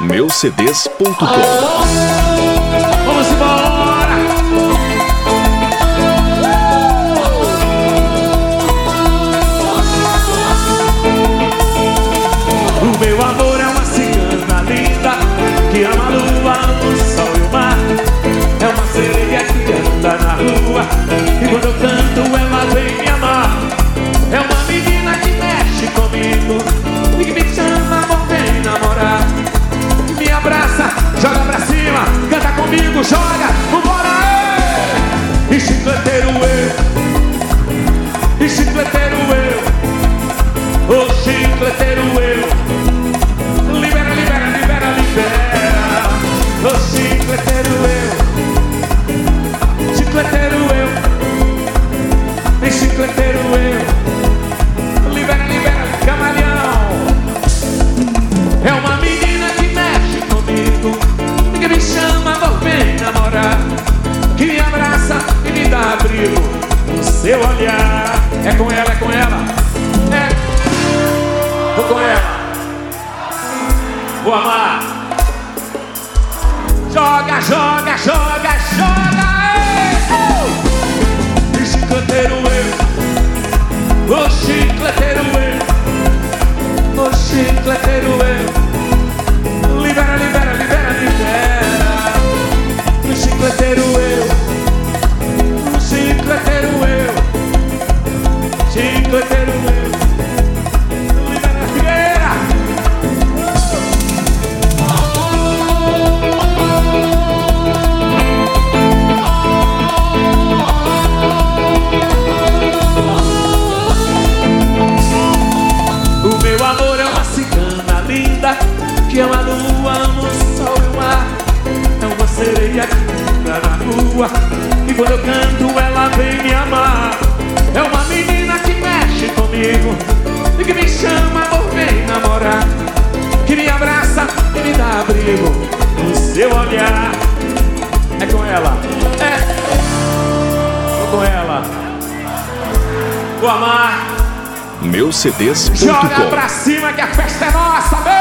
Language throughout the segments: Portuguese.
meucds.com Vamos embora! O meu amor é uma cigana linda Que ama a lua, o sol e o mar É uma sereia que anda na rua E quando eu ô chicleteiro E quando eu canto ela vem me amar. É uma menina que mexe comigo E que me chama, amor, vem namorar Que me abraça e me dá abrigo No seu olhar. É com ela, é. Vou com ela. Vou amar. Joga meucds.com pra cima que a festa é nossa, venha!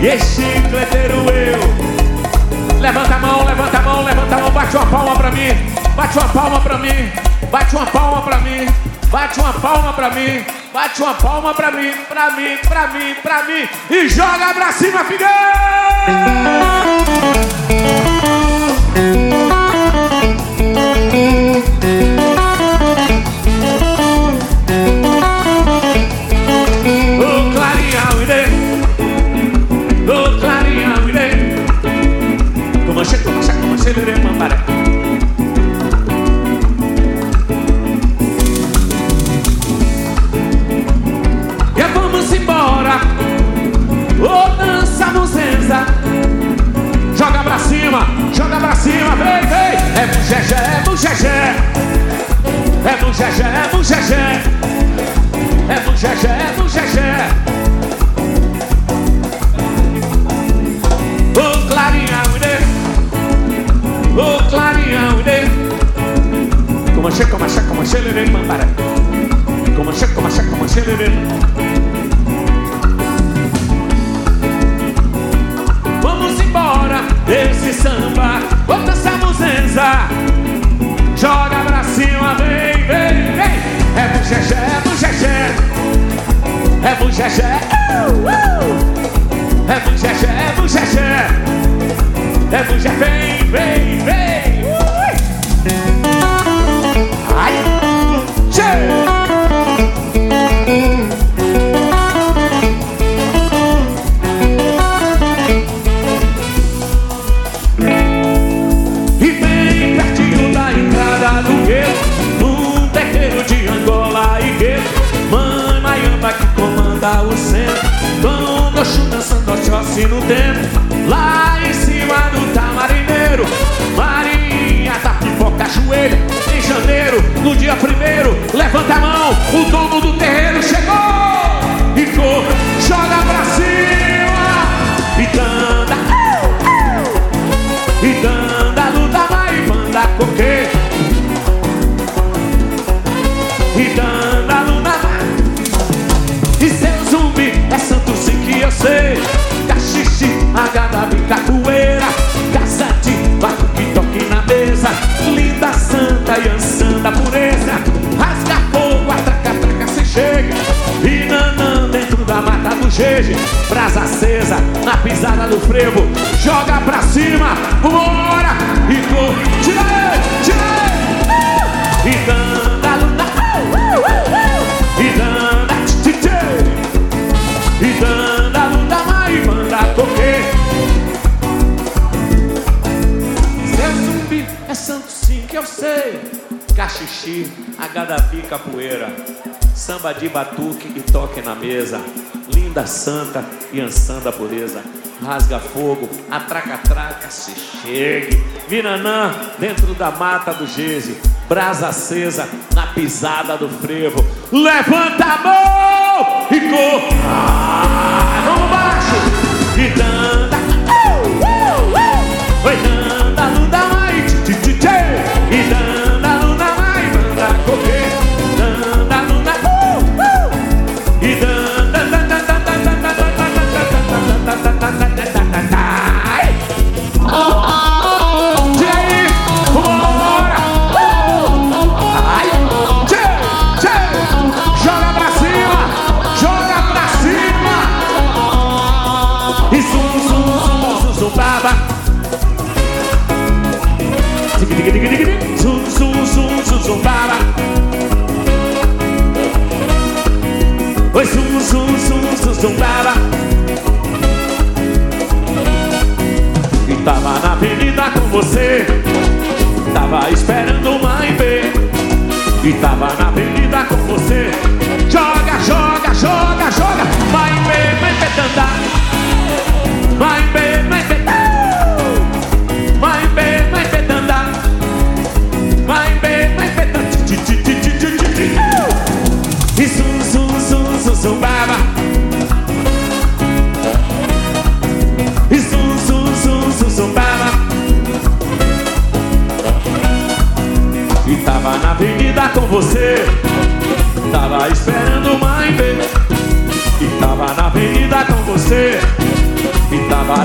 Eu, e chicleteiro eu. Levanta a mão, levanta a mão, levanta a mão, bate uma palma pra mim, bate uma palma pra mim, bate uma palma pra mim, bate uma palma pra mim, bate uma palma pra mim, pra mim, pra mim, pra mim, e joga pra cima, Figueira! E vamos embora. Ô dança muzenza. Joga pra cima, joga pra cima, vem, vem. É bugegé, é bugegé. É bugegé, é bugegé. Se, como se, como se le mambaré. Como se, como se, como se le Vamos embora desse samba, vamos dançar muzenza. Joga pra cima, vem, dançando oxóssi no tempo. Lá em cima do tamarineiro Marinha da pipoca joelho Em janeiro, no dia primeiro Levanta a mão, o dono do terreiro chegou. Ficou, joga pra cima. E danda E danda Caxixe, agadabi, capoeira Caçate, batuque, toque na mesa. Linda, santa e ansã da pureza. Rasga fogo, atraca, atraca, se chega. E nanã dentro da mata do jeje. Brasa acesa, na pisada do frevo. Joga pra cima, bora E go, Caxixi, agadavi, capoeira Samba de batuque e toque na mesa Linda santa e ansã da pureza Rasga fogo, atraca-traca, se chegue Miranã, dentro da mata do Geze Brasa acesa, na pisada do frevo Levanta a mão e corre ah, Vamos baixo E danda tava na avenida com você Tava esperando uma B E tava na avenida com você Joga, joga, joga, joga Vai B, vai petanda Vai você. Tava esperando mãe ver E tava na avenida com você. E tava,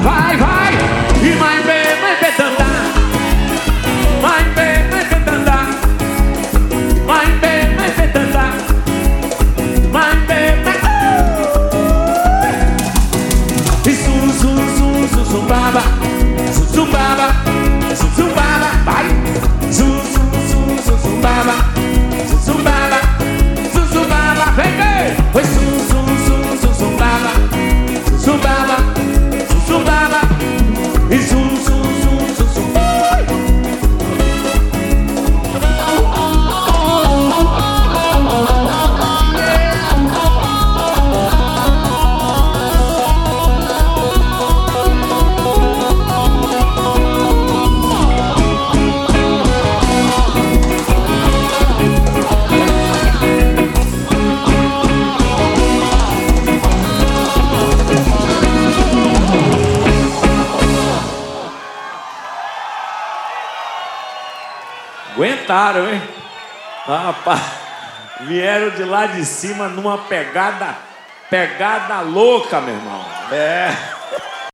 Aguentaram, hein? Rapaz, vieram de lá de cima numa pegada, pegada louca, meu irmão. É.